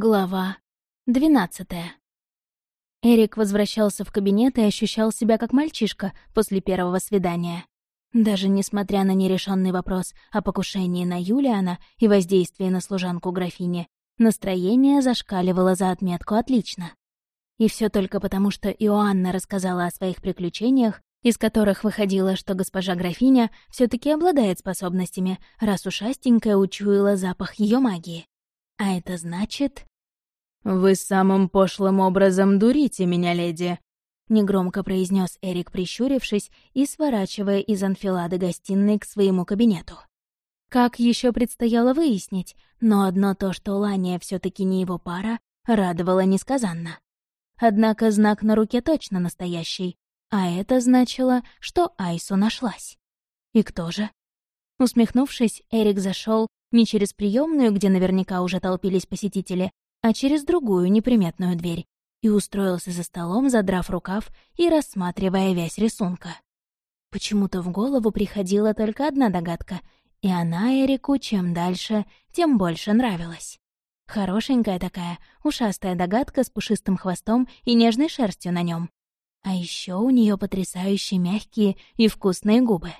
Глава двенадцатая. Эрик возвращался в кабинет и ощущал себя как мальчишка после первого свидания. Даже несмотря на нерешенный вопрос о покушении на Юлиана и воздействии на служанку графини, настроение зашкаливало за отметку «отлично». И все только потому, что Иоанна рассказала о своих приключениях, из которых выходило, что госпожа графиня все таки обладает способностями, раз ушастенькая учуяла запах ее магии. А это значит... «Вы самым пошлым образом дурите меня, леди», — негромко произнес Эрик, прищурившись и сворачивая из анфилады гостиной к своему кабинету. Как еще предстояло выяснить, но одно то, что Лания все таки не его пара, радовало несказанно. Однако знак на руке точно настоящий, а это значило, что Айсу нашлась. И кто же? Усмехнувшись, Эрик зашел не через приемную, где наверняка уже толпились посетители, а через другую неприметную дверь, и устроился за столом, задрав рукав и рассматривая вязь рисунка. Почему-то в голову приходила только одна догадка, и она Эрику чем дальше, тем больше нравилась. Хорошенькая такая, ушастая догадка с пушистым хвостом и нежной шерстью на нем. А еще у нее потрясающие мягкие и вкусные губы.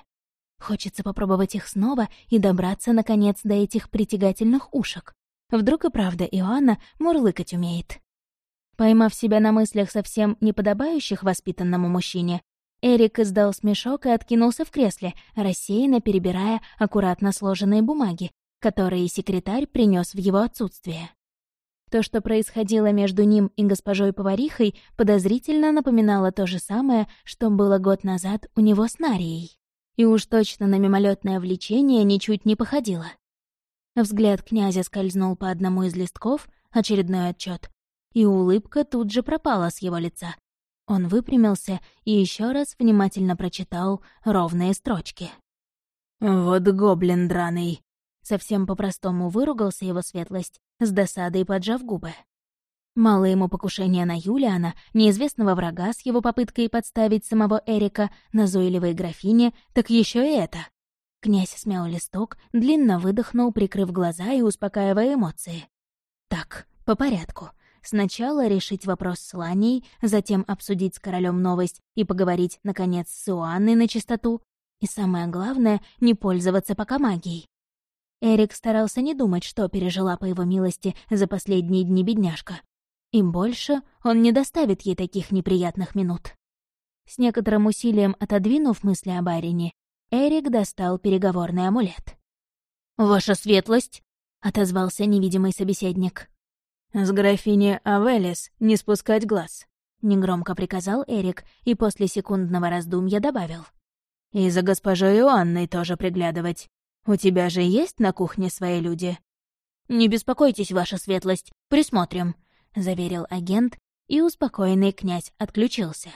Хочется попробовать их снова и добраться, наконец, до этих притягательных ушек. Вдруг и правда Иоанна мурлыкать умеет. Поймав себя на мыслях совсем неподобающих воспитанному мужчине, Эрик издал смешок и откинулся в кресле, рассеянно перебирая аккуратно сложенные бумаги, которые секретарь принес в его отсутствие. То, что происходило между ним и госпожой-поварихой, подозрительно напоминало то же самое, что было год назад у него с Нарией и уж точно на мимолетное влечение ничуть не походило. Взгляд князя скользнул по одному из листков, очередной отчет, и улыбка тут же пропала с его лица. Он выпрямился и еще раз внимательно прочитал ровные строчки. «Вот гоблин драный!» Совсем по-простому выругался его светлость, с досадой поджав губы. Мало ему покушения на Юлиана, неизвестного врага с его попыткой подставить самого Эрика, назойливой графине, так еще и это. Князь смял листок, длинно выдохнул, прикрыв глаза и успокаивая эмоции. Так, по порядку. Сначала решить вопрос с Ланей, затем обсудить с королем новость и поговорить, наконец, с Иоанной на чистоту. И самое главное, не пользоваться пока магией. Эрик старался не думать, что пережила по его милости за последние дни бедняжка. Им больше он не доставит ей таких неприятных минут. С некоторым усилием отодвинув мысли о барине, Эрик достал переговорный амулет. «Ваша светлость!» — отозвался невидимый собеседник. «С графини Авелис не спускать глаз», — негромко приказал Эрик и после секундного раздумья добавил. «И за госпожой Иоанной тоже приглядывать. У тебя же есть на кухне свои люди?» «Не беспокойтесь, ваша светлость, присмотрим», — заверил агент, и успокоенный князь отключился.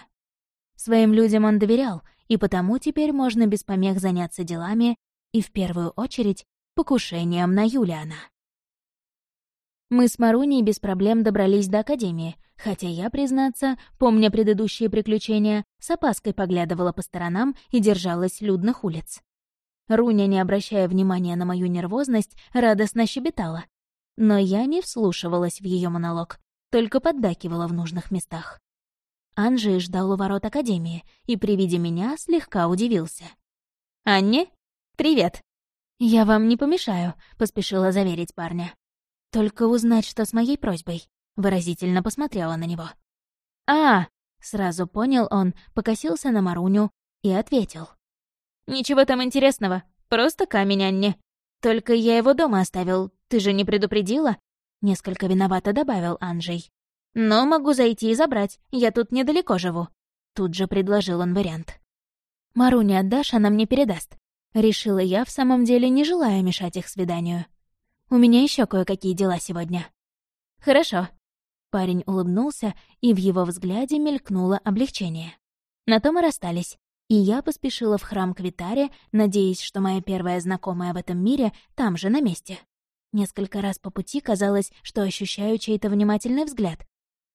Своим людям он доверял, и потому теперь можно без помех заняться делами и, в первую очередь, покушением на Юлиана. Мы с Маруней без проблем добрались до Академии, хотя я, признаться, помня предыдущие приключения, с опаской поглядывала по сторонам и держалась людных улиц. Руня, не обращая внимания на мою нервозность, радостно щебетала. Но я не вслушивалась в ее монолог, только поддакивала в нужных местах. Анжи ждал у ворот Академии и при виде меня слегка удивился. «Анне? Привет!» «Я вам не помешаю», — поспешила заверить парня. «Только узнать, что с моей просьбой», — выразительно посмотрела на него. «А!» — сразу понял он, покосился на Маруню и ответил. «Ничего там интересного, просто камень Анне. Только я его дома оставил, ты же не предупредила?» Несколько виновато добавил Анжей. «Но могу зайти и забрать, я тут недалеко живу». Тут же предложил он вариант. «Мару не отдашь, она мне передаст». Решила я, в самом деле, не желая мешать их свиданию. «У меня еще кое-какие дела сегодня». «Хорошо». Парень улыбнулся, и в его взгляде мелькнуло облегчение. На том и расстались. И я поспешила в храм к Витаре, надеясь, что моя первая знакомая в этом мире там же, на месте. Несколько раз по пути казалось, что ощущаю чей-то внимательный взгляд.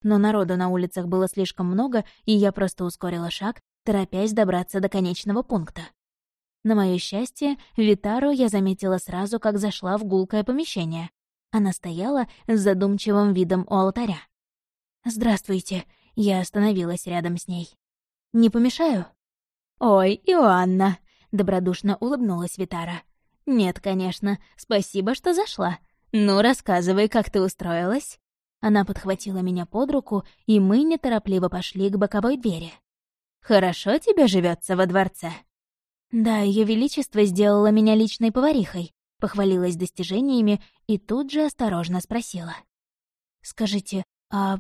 Но народу на улицах было слишком много, и я просто ускорила шаг, торопясь добраться до конечного пункта. На моё счастье, Витару я заметила сразу, как зашла в гулкое помещение. Она стояла с задумчивым видом у алтаря. «Здравствуйте», — я остановилась рядом с ней. «Не помешаю?» «Ой, Иоанна!» — добродушно улыбнулась Витара. «Нет, конечно. Спасибо, что зашла. Ну, рассказывай, как ты устроилась?» Она подхватила меня под руку, и мы неторопливо пошли к боковой двери. «Хорошо тебе живется во дворце?» «Да, Ее Величество сделало меня личной поварихой», похвалилась достижениями и тут же осторожно спросила. «Скажите, а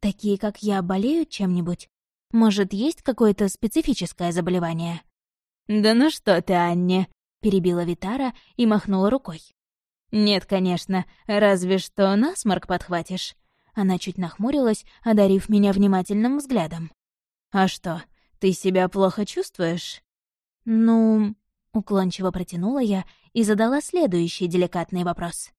такие, как я, болеют чем-нибудь? Может, есть какое-то специфическое заболевание?» «Да ну что ты, Анне!» — перебила Витара и махнула рукой. «Нет, конечно, разве что насморк подхватишь». Она чуть нахмурилась, одарив меня внимательным взглядом. «А что, ты себя плохо чувствуешь?» «Ну...» — уклончиво протянула я и задала следующий деликатный вопрос.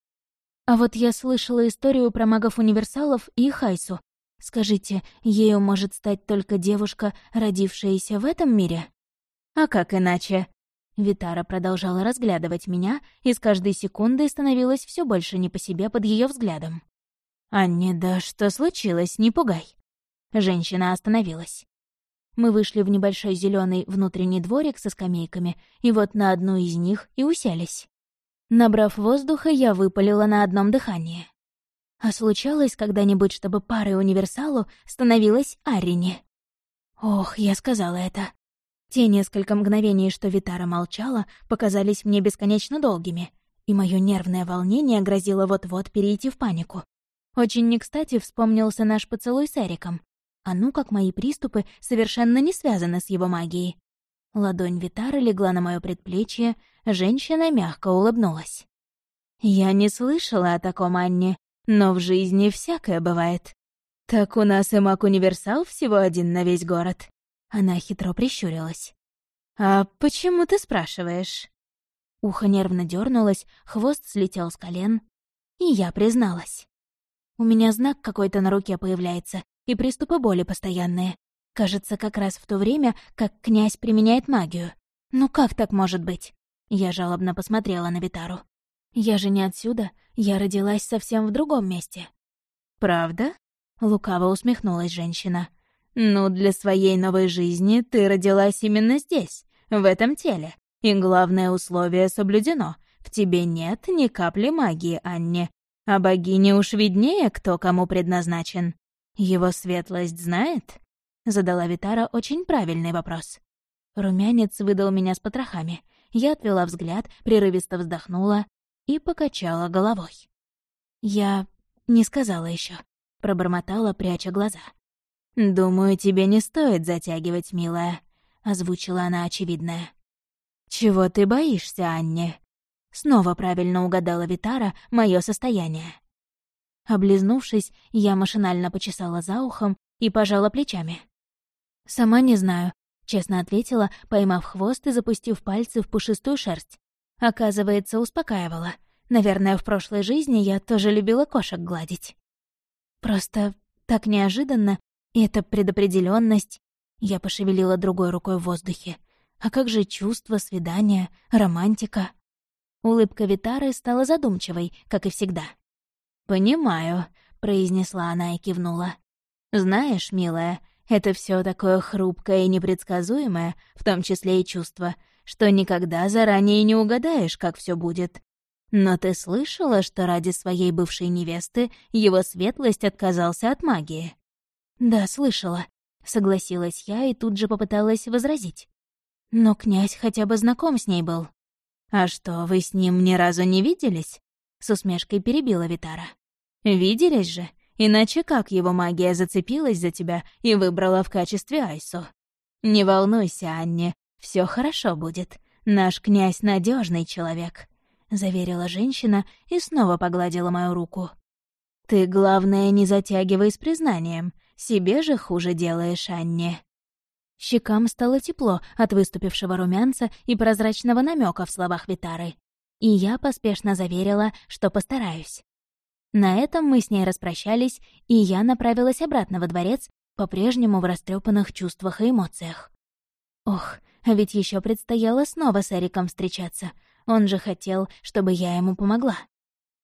«А вот я слышала историю про магов-универсалов и Хайсу. Скажите, ею может стать только девушка, родившаяся в этом мире?» «А как иначе?» Витара продолжала разглядывать меня, и с каждой секундой становилось все больше не по себе под ее взглядом. «Анне, да что случилось? Не пугай!» Женщина остановилась. Мы вышли в небольшой зеленый внутренний дворик со скамейками, и вот на одну из них и уселись. Набрав воздуха, я выпалила на одном дыхании. А случалось когда-нибудь, чтобы парой универсалу становилась Арине? Ох, я сказала это. Те несколько мгновений, что Витара молчала, показались мне бесконечно долгими, и мое нервное волнение грозило вот-вот перейти в панику. Очень не кстати вспомнился наш поцелуй с Эриком. А ну как мои приступы совершенно не связаны с его магией. Ладонь Витары легла на мое предплечье, женщина мягко улыбнулась. «Я не слышала о таком, Анне, но в жизни всякое бывает. Так у нас и маг-универсал всего один на весь город. Она хитро прищурилась. «А почему ты спрашиваешь?» Ухо нервно дернулось, хвост слетел с колен, и я призналась. У меня знак какой-то на руке появляется, и приступы боли постоянные. Кажется, как раз в то время, как князь применяет магию. Ну как так может быть? Я жалобно посмотрела на Витару. Я же не отсюда, я родилась совсем в другом месте. «Правда?» — лукаво усмехнулась женщина. «Ну, для своей новой жизни ты родилась именно здесь, в этом теле. И главное условие соблюдено. В тебе нет ни капли магии, Анне. А богине уж виднее, кто кому предназначен. Его светлость знает?» Задала Витара очень правильный вопрос. Румянец выдал меня с потрохами. Я отвела взгляд, прерывисто вздохнула и покачала головой. «Я не сказала еще, пробормотала, пряча глаза. «Думаю, тебе не стоит затягивать, милая», — озвучила она очевидное. «Чего ты боишься, Анне?» Снова правильно угадала Витара мое состояние. Облизнувшись, я машинально почесала за ухом и пожала плечами. «Сама не знаю», — честно ответила, поймав хвост и запустив пальцы в пушистую шерсть. Оказывается, успокаивала. Наверное, в прошлой жизни я тоже любила кошек гладить. Просто так неожиданно это предопределенность. Я пошевелила другой рукой в воздухе. А как же чувство, свидания, романтика? Улыбка Витары стала задумчивой, как и всегда. «Понимаю», — произнесла она и кивнула. «Знаешь, милая, это все такое хрупкое и непредсказуемое, в том числе и чувство, что никогда заранее не угадаешь, как все будет. Но ты слышала, что ради своей бывшей невесты его светлость отказался от магии? «Да, слышала», — согласилась я и тут же попыталась возразить. «Но князь хотя бы знаком с ней был». «А что, вы с ним ни разу не виделись?» — с усмешкой перебила Витара. «Виделись же, иначе как его магия зацепилась за тебя и выбрала в качестве Айсу? Не волнуйся, Анне, все хорошо будет. Наш князь надежный человек», — заверила женщина и снова погладила мою руку. «Ты, главное, не затягивай с признанием. Себе же хуже делаешь, Анне». Щекам стало тепло от выступившего румянца и прозрачного намека в словах Витары. И я поспешно заверила, что постараюсь. На этом мы с ней распрощались, и я направилась обратно во дворец, по-прежнему в растрепанных чувствах и эмоциях. Ох, а ведь еще предстояло снова с Эриком встречаться. Он же хотел, чтобы я ему помогла.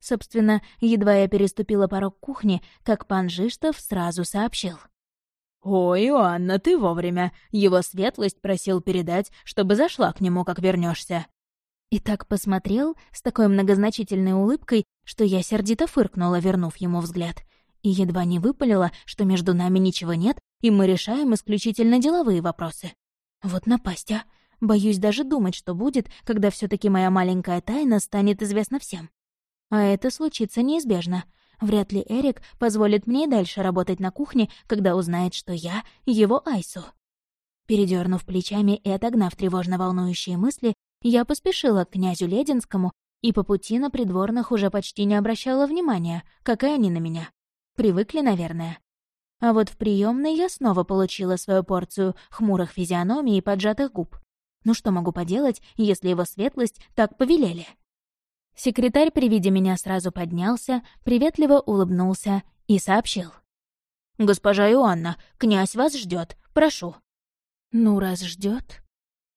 Собственно, едва я переступила порог кухни, как пан Жиштов сразу сообщил. «Ой, Анна, ты вовремя. Его светлость просил передать, чтобы зашла к нему, как вернешься. И так посмотрел с такой многозначительной улыбкой, что я сердито фыркнула, вернув ему взгляд. И едва не выпалила, что между нами ничего нет, и мы решаем исключительно деловые вопросы. Вот напасть, а! Боюсь даже думать, что будет, когда все таки моя маленькая тайна станет известна всем. А это случится неизбежно. Вряд ли Эрик позволит мне дальше работать на кухне, когда узнает, что я — его Айсу. Передернув плечами и отогнав тревожно волнующие мысли, я поспешила к князю Лединскому и по пути на придворных уже почти не обращала внимания, как и они на меня. Привыкли, наверное. А вот в приемной я снова получила свою порцию хмурых физиономий и поджатых губ. Ну что могу поделать, если его светлость так повелели? Секретарь при виде меня сразу поднялся, приветливо улыбнулся и сообщил. «Госпожа Иоанна, князь вас ждет. Прошу». «Ну, раз ждет.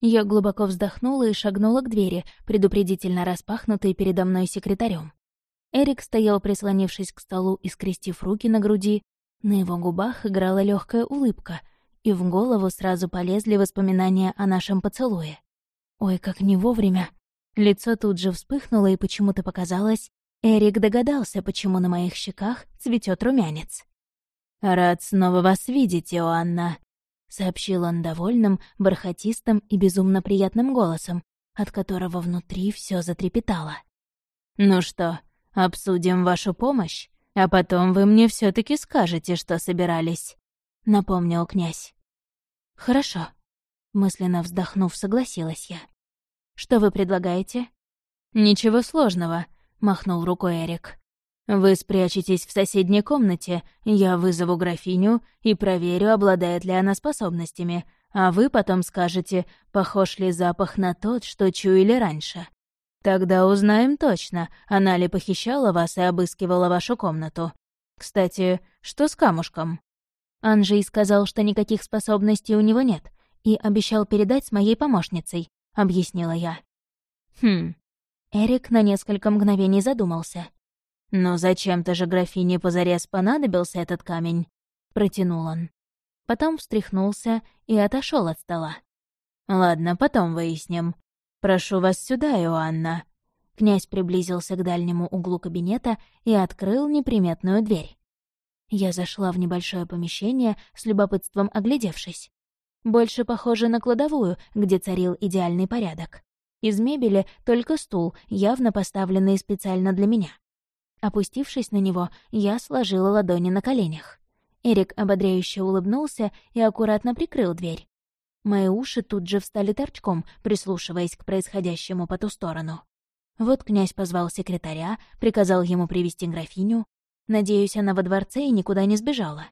Я глубоко вздохнула и шагнула к двери, предупредительно распахнутой передо мной секретарем. Эрик стоял, прислонившись к столу и скрестив руки на груди. На его губах играла легкая улыбка, и в голову сразу полезли воспоминания о нашем поцелуе. Ой, как не вовремя. Лицо тут же вспыхнуло, и почему-то показалось, Эрик догадался, почему на моих щеках цветет румянец. «Рад снова вас видеть, Иоанна», — сообщил он довольным, бархатистым и безумно приятным голосом, от которого внутри все затрепетало. «Ну что, обсудим вашу помощь, а потом вы мне все таки скажете, что собирались», — напомнил князь. «Хорошо», — мысленно вздохнув, согласилась я. Что вы предлагаете?» «Ничего сложного», — махнул рукой Эрик. «Вы спрячетесь в соседней комнате, я вызову графиню и проверю, обладает ли она способностями, а вы потом скажете, похож ли запах на тот, что чуяли раньше. Тогда узнаем точно, она ли похищала вас и обыскивала вашу комнату. Кстати, что с камушком?» Анжей сказал, что никаких способностей у него нет, и обещал передать с моей помощницей объяснила я. «Хм». Эрик на несколько мгновений задумался. «Но зачем-то же графине позарез понадобился этот камень?» — протянул он. Потом встряхнулся и отошел от стола. «Ладно, потом выясним. Прошу вас сюда, Иоанна». Князь приблизился к дальнему углу кабинета и открыл неприметную дверь. Я зашла в небольшое помещение, с любопытством оглядевшись. Больше похоже на кладовую, где царил идеальный порядок. Из мебели только стул, явно поставленный специально для меня. Опустившись на него, я сложила ладони на коленях. Эрик ободряюще улыбнулся и аккуратно прикрыл дверь. Мои уши тут же встали торчком, прислушиваясь к происходящему по ту сторону. Вот князь позвал секретаря, приказал ему привести графиню. Надеюсь, она во дворце и никуда не сбежала.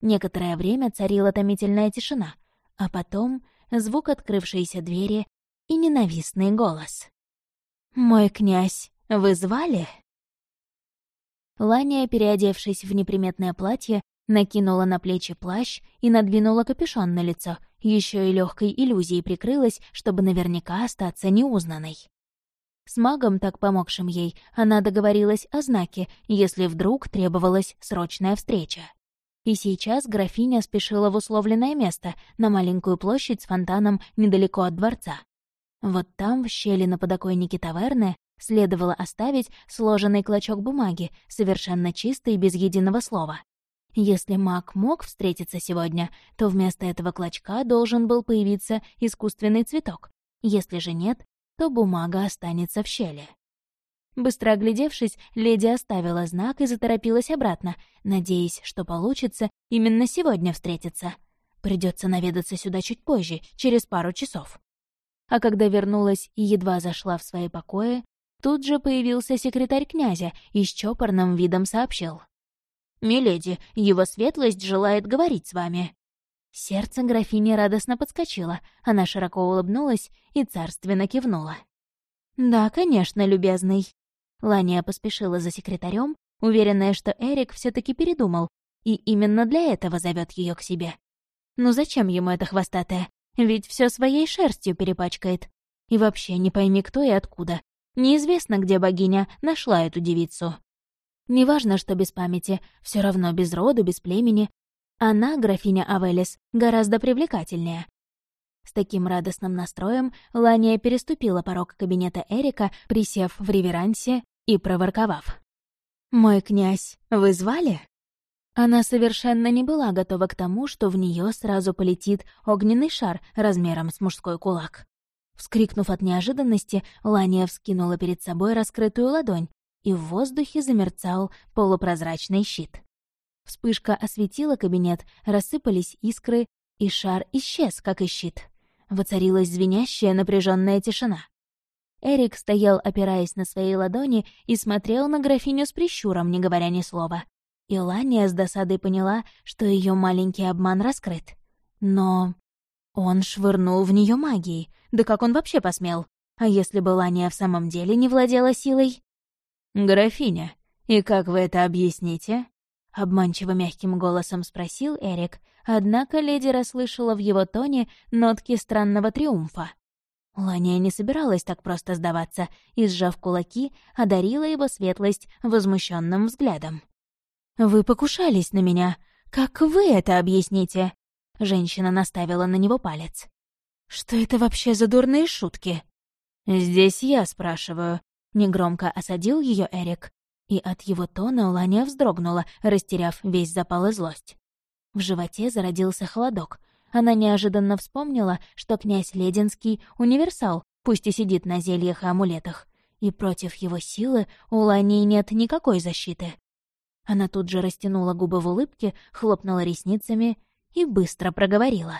Некоторое время царила томительная тишина — а потом звук открывшейся двери и ненавистный голос. «Мой князь, вы звали?» Лания, переодевшись в неприметное платье, накинула на плечи плащ и надвинула капюшон на лицо, еще и легкой иллюзией прикрылась, чтобы наверняка остаться неузнанной. С магом, так помогшим ей, она договорилась о знаке, если вдруг требовалась срочная встреча. И сейчас графиня спешила в условленное место, на маленькую площадь с фонтаном недалеко от дворца. Вот там, в щели на подоконнике таверны, следовало оставить сложенный клочок бумаги, совершенно чистый, без единого слова. Если маг мог встретиться сегодня, то вместо этого клочка должен был появиться искусственный цветок. Если же нет, то бумага останется в щели. Быстро оглядевшись, леди оставила знак и заторопилась обратно, надеясь, что получится именно сегодня встретиться. Придется наведаться сюда чуть позже, через пару часов. А когда вернулась и едва зашла в свои покои, тут же появился секретарь князя и с чопорным видом сообщил. «Миледи, его светлость желает говорить с вами». Сердце графини радостно подскочило, она широко улыбнулась и царственно кивнула. «Да, конечно, любезный», Лания поспешила за секретарем, уверенная, что Эрик все таки передумал, и именно для этого зовет ее к себе. Ну зачем ему это хвостатое? Ведь все своей шерстью перепачкает. И вообще не пойми кто и откуда. Неизвестно, где богиня нашла эту девицу. Неважно, что без памяти, все равно без роду, без племени. Она, графиня Авелис, гораздо привлекательнее. С таким радостным настроем Лания переступила порог кабинета Эрика, присев в реверансе и проворковав. «Мой князь, вы звали?» Она совершенно не была готова к тому, что в нее сразу полетит огненный шар размером с мужской кулак. Вскрикнув от неожиданности, Лания вскинула перед собой раскрытую ладонь, и в воздухе замерцал полупрозрачный щит. Вспышка осветила кабинет, рассыпались искры, и шар исчез, как и щит. Воцарилась звенящая напряженная тишина. Эрик стоял, опираясь на свои ладони, и смотрел на графиню с прищуром, не говоря ни слова. И Лания с досадой поняла, что ее маленький обман раскрыт. Но он швырнул в нее магией. Да как он вообще посмел? А если бы Лания в самом деле не владела силой? «Графиня, и как вы это объясните?» Обманчиво мягким голосом спросил Эрик, однако леди расслышала в его тоне нотки странного триумфа. Лания не собиралась так просто сдаваться и, сжав кулаки, одарила его светлость возмущенным взглядом. «Вы покушались на меня. Как вы это объясните?» Женщина наставила на него палец. «Что это вообще за дурные шутки?» «Здесь я спрашиваю», — негромко осадил ее Эрик. И от его тона Ланя вздрогнула, растеряв весь запал и злость. В животе зародился холодок. Она неожиданно вспомнила, что князь Лединский — универсал, пусть и сидит на зельях и амулетах. И против его силы у Лани нет никакой защиты. Она тут же растянула губы в улыбке, хлопнула ресницами и быстро проговорила.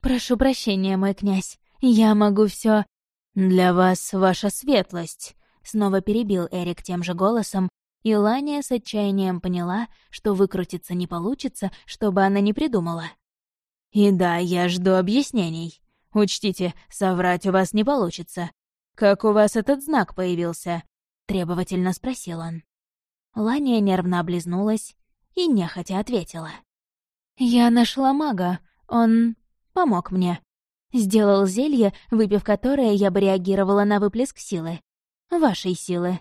«Прошу прощения, мой князь, я могу все. «Для вас ваша светлость», — снова перебил Эрик тем же голосом, и Лания с отчаянием поняла, что выкрутиться не получится, чтобы она не придумала. «И да, я жду объяснений. Учтите, соврать у вас не получится. Как у вас этот знак появился?» — требовательно спросил он. Лания нервно облизнулась и нехотя ответила. «Я нашла мага. Он помог мне. Сделал зелье, выпив которое я бы реагировала на выплеск силы. Вашей силы».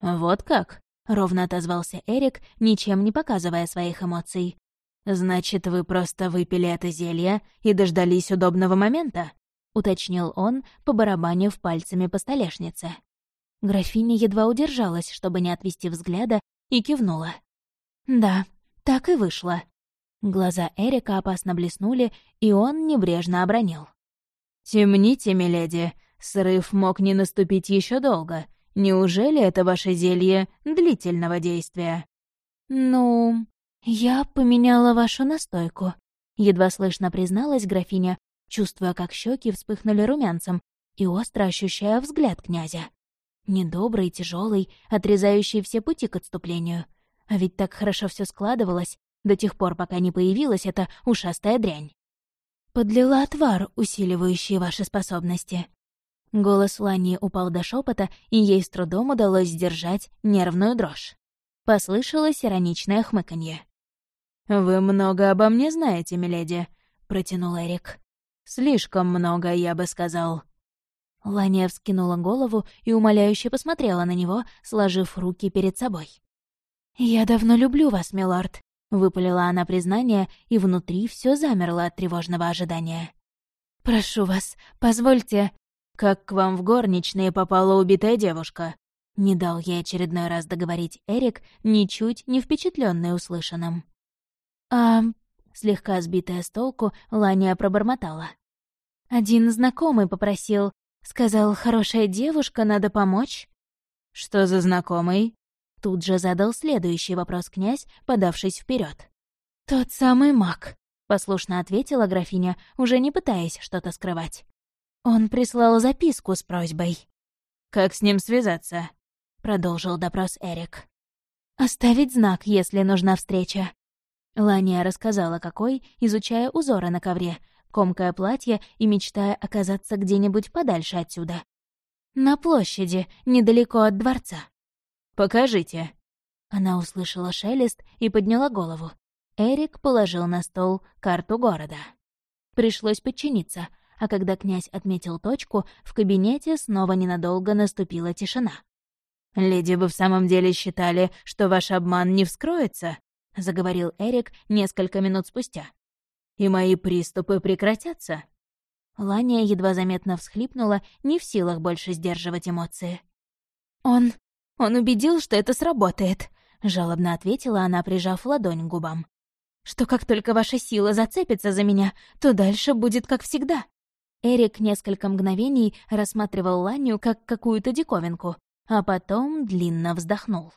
«Вот как?» — ровно отозвался Эрик, ничем не показывая своих эмоций. «Значит, вы просто выпили это зелье и дождались удобного момента?» — уточнил он, побарабанив пальцами по столешнице. Графиня едва удержалась, чтобы не отвести взгляда, и кивнула. «Да, так и вышло. Глаза Эрика опасно блеснули, и он небрежно обронил. «Темните, миледи, срыв мог не наступить еще долго. Неужели это ваше зелье длительного действия?» «Ну, я поменяла вашу настойку», — едва слышно призналась графиня, чувствуя, как щеки вспыхнули румянцем и остро ощущая взгляд князя. Недобрый, тяжелый, отрезающий все пути к отступлению. А ведь так хорошо все складывалось, до тех пор, пока не появилась эта ушастая дрянь. Подлила отвар, усиливающий ваши способности. Голос Лани упал до шепота, и ей с трудом удалось сдержать нервную дрожь. Послышалось ироничное хмыканье. «Вы много обо мне знаете, миледи», — протянул Эрик. «Слишком много, я бы сказал». Лания вскинула голову и умоляюще посмотрела на него, сложив руки перед собой. «Я давно люблю вас, милорд», Выпалила она признание, и внутри все замерло от тревожного ожидания. «Прошу вас, позвольте...» «Как к вам в горничные попала убитая девушка?» Не дал ей очередной раз договорить Эрик, ничуть не впечатленный услышанным. «А...» — слегка сбитая с толку, Ланя пробормотала. «Один знакомый попросил. Сказал, хорошая девушка, надо помочь». «Что за знакомый?» Тут же задал следующий вопрос князь, подавшись вперед. «Тот самый маг», — послушно ответила графиня, уже не пытаясь что-то скрывать. Он прислал записку с просьбой. «Как с ним связаться?» — продолжил допрос Эрик. «Оставить знак, если нужна встреча». Лания рассказала, какой, изучая узоры на ковре, комкая платье и мечтая оказаться где-нибудь подальше отсюда. «На площади, недалеко от дворца». «Покажите». Она услышала шелест и подняла голову. Эрик положил на стол карту города. Пришлось подчиниться. А когда князь отметил точку, в кабинете снова ненадолго наступила тишина. «Леди, вы в самом деле считали, что ваш обман не вскроется?» — заговорил Эрик несколько минут спустя. «И мои приступы прекратятся?» Лания едва заметно всхлипнула, не в силах больше сдерживать эмоции. «Он... он убедил, что это сработает», — жалобно ответила она, прижав ладонь к губам. «Что как только ваша сила зацепится за меня, то дальше будет как всегда». Эрик несколько мгновений рассматривал Ланию как какую-то диковинку, а потом длинно вздохнул.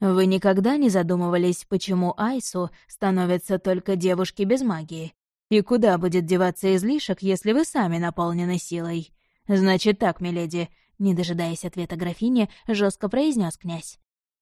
«Вы никогда не задумывались, почему Айсу становятся только девушки без магии? И куда будет деваться излишек, если вы сами наполнены силой? Значит так, миледи, не дожидаясь ответа графини, жестко произнес князь.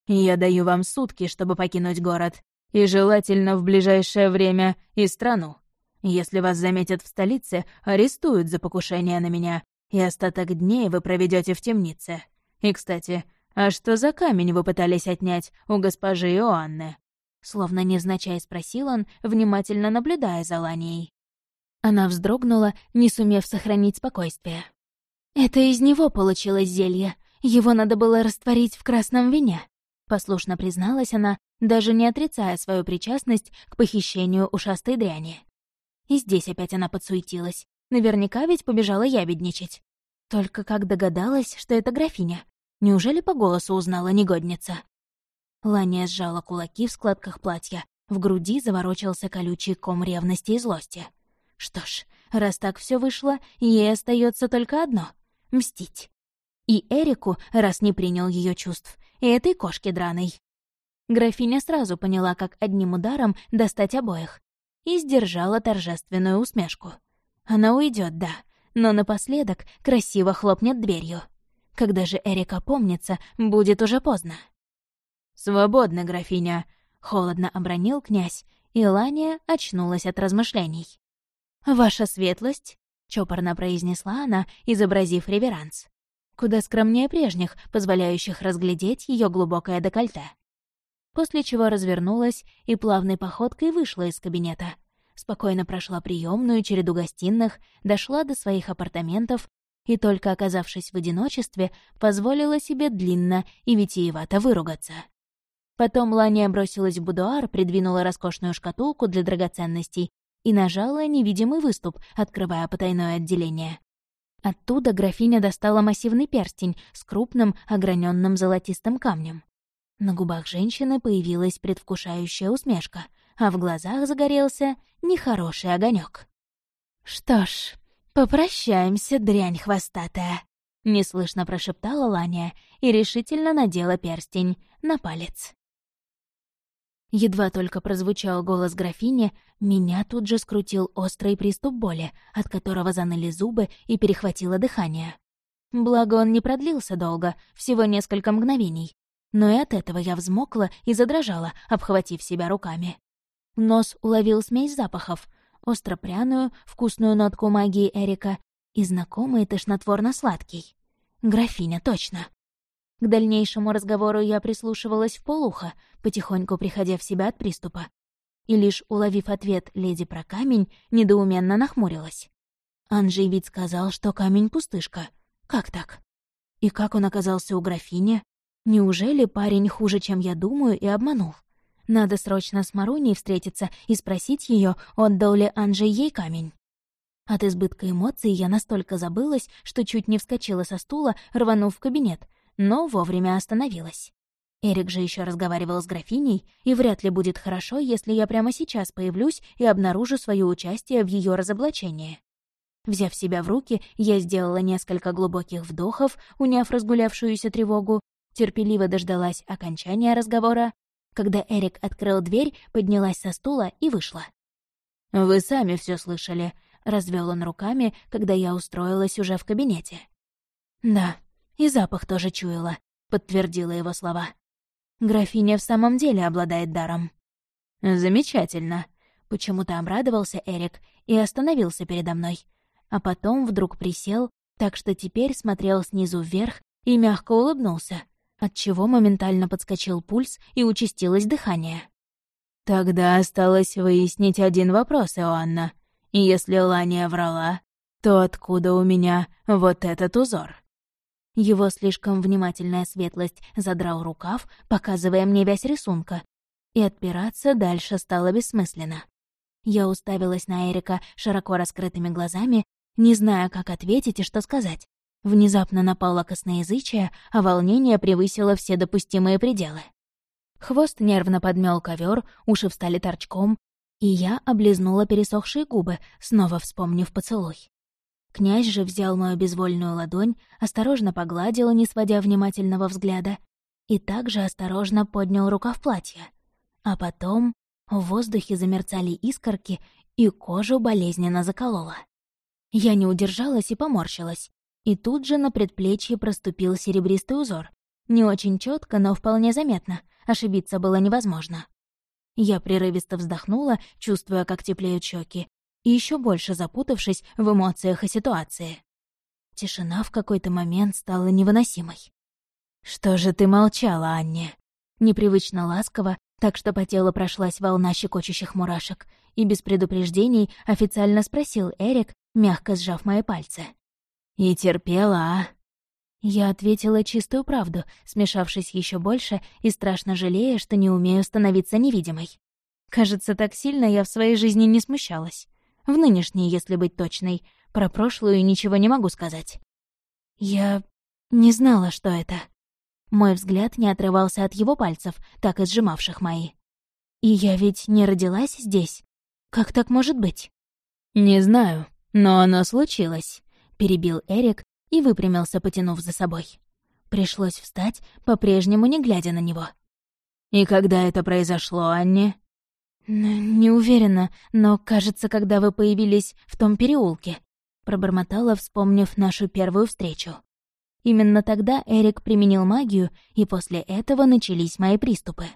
«Я даю вам сутки, чтобы покинуть город, и желательно в ближайшее время и страну. Если вас заметят в столице, арестуют за покушение на меня, и остаток дней вы проведете в темнице. И, кстати, а что за камень вы пытались отнять у госпожи Иоанны?» Словно невзначай спросил он, внимательно наблюдая за Ланией. Она вздрогнула, не сумев сохранить спокойствие. «Это из него получилось зелье. Его надо было растворить в красном вине», — послушно призналась она, даже не отрицая свою причастность к похищению ушастой дряни. И здесь опять она подсуетилась. Наверняка ведь побежала ябедничать. Только как догадалась, что это графиня. Неужели по голосу узнала негодница? Ланя сжала кулаки в складках платья. В груди заворочился колючий ком ревности и злости. Что ж, раз так все вышло, ей остается только одно — мстить. И Эрику, раз не принял ее чувств, и этой кошке драной. Графиня сразу поняла, как одним ударом достать обоих, и сдержала торжественную усмешку. Она уйдет, да, но напоследок красиво хлопнет дверью. Когда же Эрик опомнится, будет уже поздно. «Свободно, графиня», — холодно обронил князь, и Лания очнулась от размышлений. «Ваша светлость», — чопорно произнесла она, изобразив реверанс. Куда скромнее прежних, позволяющих разглядеть ее глубокое декольте. После чего развернулась и плавной походкой вышла из кабинета. Спокойно прошла приемную череду гостиных, дошла до своих апартаментов и, только оказавшись в одиночестве, позволила себе длинно и витиевато выругаться. Потом Ланя бросилась в будуар, придвинула роскошную шкатулку для драгоценностей и нажала невидимый выступ, открывая потайное отделение. Оттуда графиня достала массивный перстень с крупным, ограненным золотистым камнем. На губах женщины появилась предвкушающая усмешка, а в глазах загорелся нехороший огонек. «Что ж, попрощаемся, дрянь хвостатая», — неслышно прошептала Ланя и решительно надела перстень на палец. Едва только прозвучал голос графини, меня тут же скрутил острый приступ боли, от которого заныли зубы и перехватило дыхание. Благо он не продлился долго, всего несколько мгновений. Но и от этого я взмокла и задрожала, обхватив себя руками. Нос уловил смесь запахов, остро-пряную, вкусную нотку магии Эрика и знакомый тошнотворно-сладкий. Графиня, точно. К дальнейшему разговору я прислушивалась в полухо, потихоньку приходя в себя от приступа. И лишь уловив ответ леди про камень, недоуменно нахмурилась. Анжей ведь сказал, что камень пустышка. Как так? И как он оказался у графини? Неужели парень хуже, чем я думаю, и обманул? Надо срочно с Маруней встретиться и спросить ее, отдал ли Анжей ей камень. От избытка эмоций я настолько забылась, что чуть не вскочила со стула, рванув в кабинет, но вовремя остановилась. Эрик же еще разговаривал с графиней, и вряд ли будет хорошо, если я прямо сейчас появлюсь и обнаружу свое участие в ее разоблачении. Взяв себя в руки, я сделала несколько глубоких вдохов, уняв разгулявшуюся тревогу, терпеливо дождалась окончания разговора. Когда Эрик открыл дверь, поднялась со стула и вышла. «Вы сами все слышали», — развел он руками, когда я устроилась уже в кабинете. «Да, и запах тоже чуяла», — подтвердила его слова. «Графиня в самом деле обладает даром». «Замечательно», — почему-то обрадовался Эрик и остановился передо мной. А потом вдруг присел, так что теперь смотрел снизу вверх и мягко улыбнулся, отчего моментально подскочил пульс и участилось дыхание. «Тогда осталось выяснить один вопрос, Иоанна. Если Лания врала, то откуда у меня вот этот узор?» Его слишком внимательная светлость задрал рукав, показывая мне вязь рисунка, и отпираться дальше стало бессмысленно. Я уставилась на Эрика широко раскрытыми глазами, не зная, как ответить и что сказать. Внезапно напало косноязычие, а волнение превысило все допустимые пределы. Хвост нервно подмёл ковер, уши встали торчком, и я облизнула пересохшие губы, снова вспомнив поцелуй. Князь же взял мою безвольную ладонь, осторожно погладил, не сводя внимательного взгляда, и также осторожно поднял рукав платья. А потом в воздухе замерцали искорки, и кожу болезненно заколола. Я не удержалась и поморщилась, и тут же на предплечье проступил серебристый узор. Не очень четко, но вполне заметно, ошибиться было невозможно. Я прерывисто вздохнула, чувствуя, как теплеют щеки, и еще больше запутавшись в эмоциях и ситуации. Тишина в какой-то момент стала невыносимой. «Что же ты молчала, Анне?» Непривычно ласково, так что по телу прошлась волна щекочущих мурашек, и без предупреждений официально спросил Эрик, мягко сжав мои пальцы. «И терпела, а?» Я ответила чистую правду, смешавшись еще больше и страшно жалея, что не умею становиться невидимой. Кажется, так сильно я в своей жизни не смущалась. В нынешней, если быть точной. Про прошлую ничего не могу сказать. Я не знала, что это. Мой взгляд не отрывался от его пальцев, так и сжимавших мои. И я ведь не родилась здесь. Как так может быть? «Не знаю, но оно случилось», — перебил Эрик и выпрямился, потянув за собой. Пришлось встать, по-прежнему не глядя на него. «И когда это произошло, Анне?» «Не уверена, но, кажется, когда вы появились в том переулке», — пробормотала, вспомнив нашу первую встречу. Именно тогда Эрик применил магию, и после этого начались мои приступы.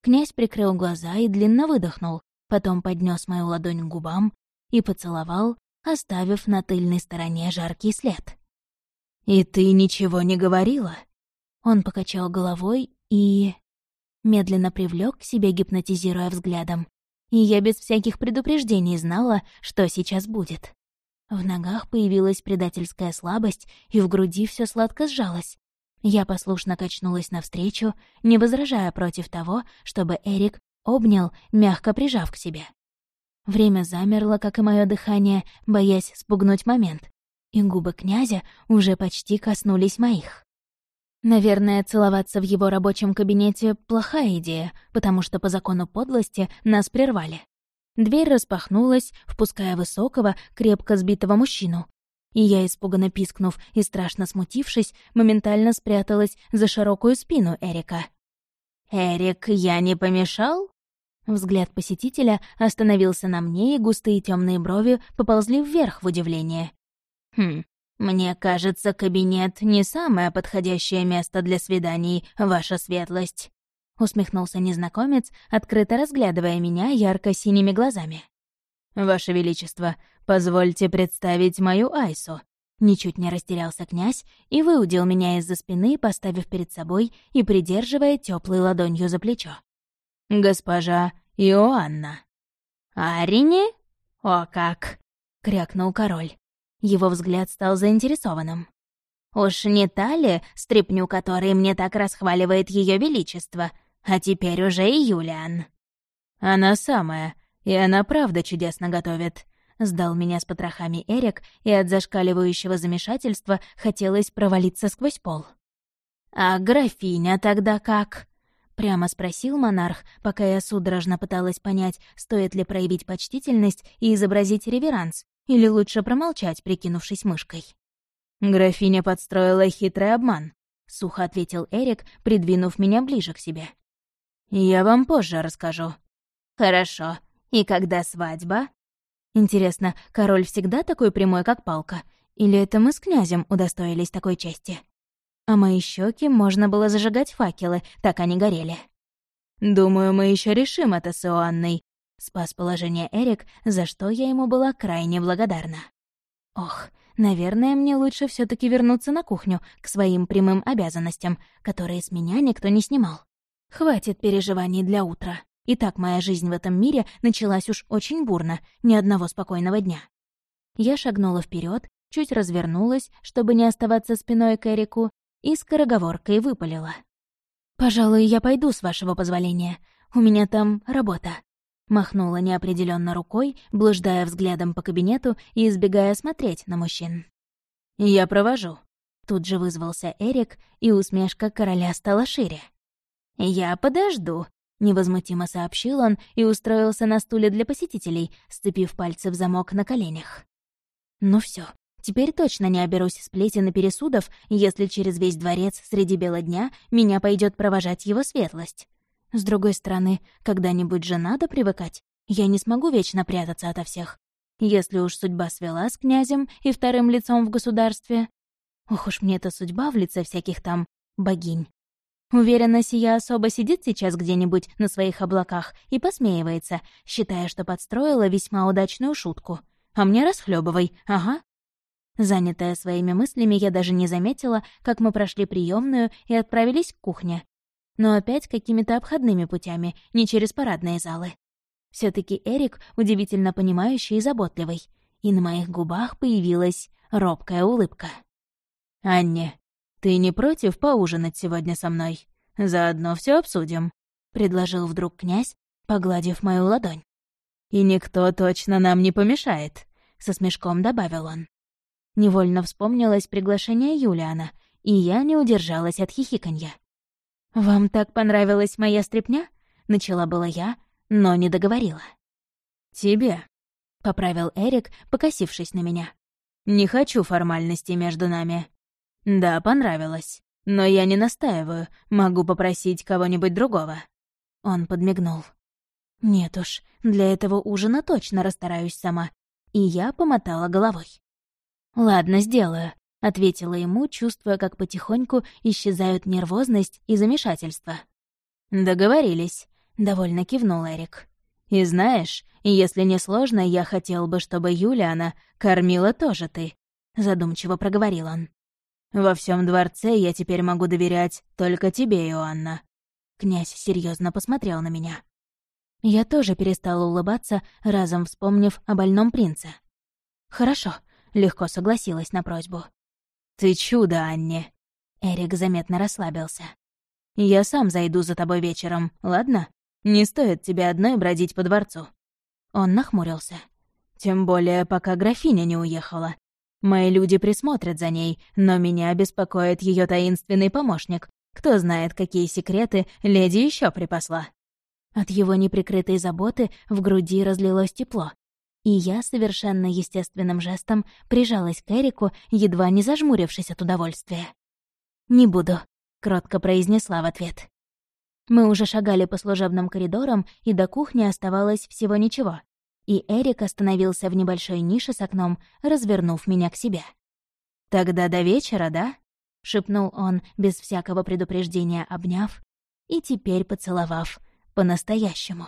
Князь прикрыл глаза и длинно выдохнул, потом поднес мою ладонь к губам и поцеловал, оставив на тыльной стороне жаркий след. «И ты ничего не говорила?» Он покачал головой и медленно привлек к себе, гипнотизируя взглядом. И я без всяких предупреждений знала, что сейчас будет. В ногах появилась предательская слабость, и в груди все сладко сжалось. Я послушно качнулась навстречу, не возражая против того, чтобы Эрик обнял, мягко прижав к себе. Время замерло, как и мое дыхание, боясь спугнуть момент, и губы князя уже почти коснулись моих. Наверное, целоваться в его рабочем кабинете — плохая идея, потому что по закону подлости нас прервали. Дверь распахнулась, впуская высокого, крепко сбитого мужчину. И я, испуганно пискнув и страшно смутившись, моментально спряталась за широкую спину Эрика. «Эрик, я не помешал?» Взгляд посетителя остановился на мне, и густые темные брови поползли вверх в удивление. «Хм, «Мне кажется, кабинет — не самое подходящее место для свиданий, ваша светлость», — усмехнулся незнакомец, открыто разглядывая меня ярко-синими глазами. «Ваше Величество, позвольте представить мою Айсу». Ничуть не растерялся князь и выудил меня из-за спины, поставив перед собой и придерживая теплой ладонью за плечо. «Госпожа Иоанна». «Арине? О как!» — крякнул король. Его взгляд стал заинтересованным. «Уж не та ли стряпню, которой мне так расхваливает Ее Величество, а теперь уже и Юлиан?» «Она самая, и она правда чудесно готовит», — сдал меня с потрохами Эрик, и от зашкаливающего замешательства хотелось провалиться сквозь пол. «А графиня тогда как?» — прямо спросил монарх, пока я судорожно пыталась понять, стоит ли проявить почтительность и изобразить реверанс, или лучше промолчать, прикинувшись мышкой? «Графиня подстроила хитрый обман», — сухо ответил Эрик, придвинув меня ближе к себе. «Я вам позже расскажу». «Хорошо. И когда свадьба?» Интересно, король всегда такой прямой, как палка? Или это мы с князем удостоились такой чести? А мои щеки можно было зажигать факелы, так они горели. «Думаю, мы еще решим это с Иоанной», Спас положение Эрик, за что я ему была крайне благодарна. Ох, наверное, мне лучше все таки вернуться на кухню, к своим прямым обязанностям, которые с меня никто не снимал. Хватит переживаний для утра. И так моя жизнь в этом мире началась уж очень бурно, ни одного спокойного дня. Я шагнула вперед, чуть развернулась, чтобы не оставаться спиной к Эрику, и скороговоркой выпалила. «Пожалуй, я пойду, с вашего позволения. У меня там работа». Махнула неопределенно рукой, блуждая взглядом по кабинету и избегая смотреть на мужчин. «Я провожу». Тут же вызвался Эрик, и усмешка короля стала шире. «Я подожду», — невозмутимо сообщил он и устроился на стуле для посетителей, сцепив пальцы в замок на коленях. «Ну все, теперь точно не оберусь сплетен и пересудов, если через весь дворец среди бела дня меня пойдет провожать его светлость. С другой стороны, когда-нибудь же надо привыкать. Я не смогу вечно прятаться ото всех. Если уж судьба свела с князем и вторым лицом в государстве... Ох уж мне эта судьба в лице всяких там богинь. Уверена, сия особо сидит сейчас где-нибудь на своих облаках и посмеивается, считая, что подстроила весьма удачную шутку. А мне расхлебывай, ага. Занятая своими мыслями, я даже не заметила, как мы прошли приемную и отправились к кухне, но опять какими-то обходными путями, не через парадные залы. все таки Эрик удивительно понимающий и заботливый, и на моих губах появилась робкая улыбка. «Анне, ты не против поужинать сегодня со мной? Заодно все обсудим», — предложил вдруг князь, погладив мою ладонь. «И никто точно нам не помешает», — со смешком добавил он. Невольно вспомнилось приглашение Юлиана, и я не удержалась от хихиканья. «Вам так понравилась моя стряпня?» — начала была я, но не договорила. «Тебе», — поправил Эрик, покосившись на меня. «Не хочу формальностей между нами. Да, понравилось. Но я не настаиваю, могу попросить кого-нибудь другого». Он подмигнул. «Нет уж, для этого ужина точно расстараюсь сама». И я помотала головой. «Ладно, сделаю ответила ему, чувствуя, как потихоньку исчезают нервозность и замешательство. «Договорились», — довольно кивнул Эрик. «И знаешь, если не сложно, я хотел бы, чтобы Юлиана кормила тоже ты», — задумчиво проговорил он. «Во всем дворце я теперь могу доверять только тебе, Иоанна». Князь серьезно посмотрел на меня. Я тоже перестала улыбаться, разом вспомнив о больном принце. «Хорошо», — легко согласилась на просьбу. «Ты чудо, Анне!» Эрик заметно расслабился. «Я сам зайду за тобой вечером, ладно? Не стоит тебе одной бродить по дворцу». Он нахмурился. «Тем более, пока графиня не уехала. Мои люди присмотрят за ней, но меня беспокоит ее таинственный помощник. Кто знает, какие секреты леди еще припасла». От его неприкрытой заботы в груди разлилось тепло, и я совершенно естественным жестом прижалась к Эрику, едва не зажмурившись от удовольствия. «Не буду», — кротко произнесла в ответ. Мы уже шагали по служебным коридорам, и до кухни оставалось всего ничего. И Эрик остановился в небольшой нише с окном, развернув меня к себе. «Тогда до вечера, да?» — шепнул он, без всякого предупреждения обняв, и теперь поцеловав по-настоящему.